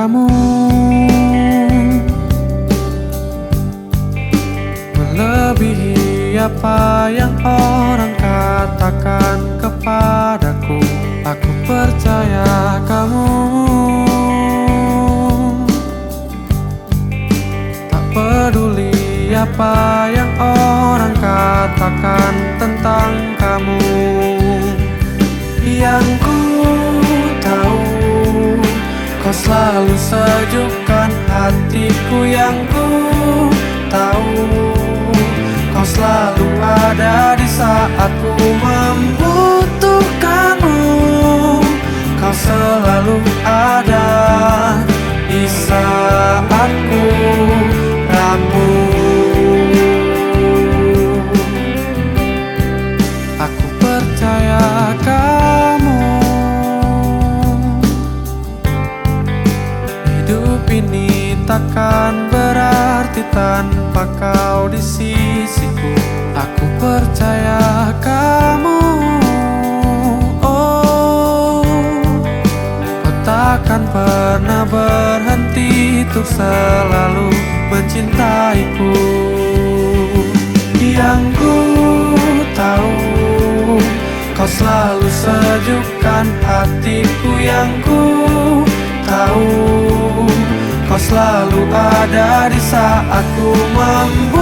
kamu. Melebihi apa yang orang katakan kepadaku Aku percaya kamu. Tak peduli apa yang orang katakan tentang kamu. Yang Kau selalu sejukkan hatiku yang ku tahu. Kau selalu ada di saat ku membutuhkanmu. Kau selalu ada takkan berarti tanpa kau di sisiku Aku percaya kamu. Oh Kau takkan pernah berhenti Untuk selalu mencintaiku. Yang ku tahu Kau selalu sejukkan hatiku yang ku selalu ada di saat ku membutuhkanmu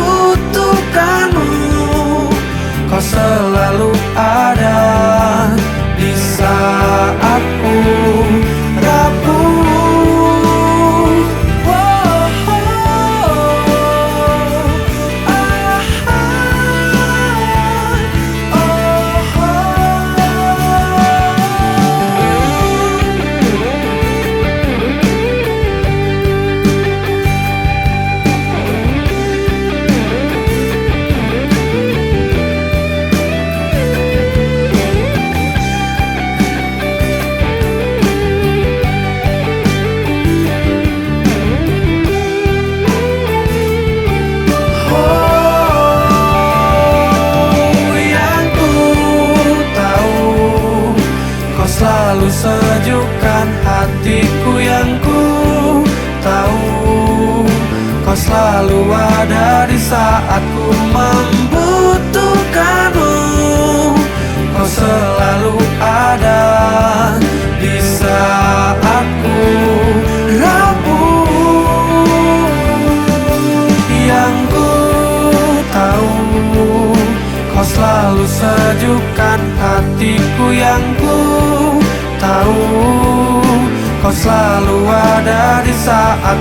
hatiku yang ku tahu. Kau selalu ada di saat ku membutuhkanmu. Kau selalu ada di saat ku rapuh. Yang ku tahu Kau selalu sejukkan hatiku yang ku tahu Kau selalu ada di saat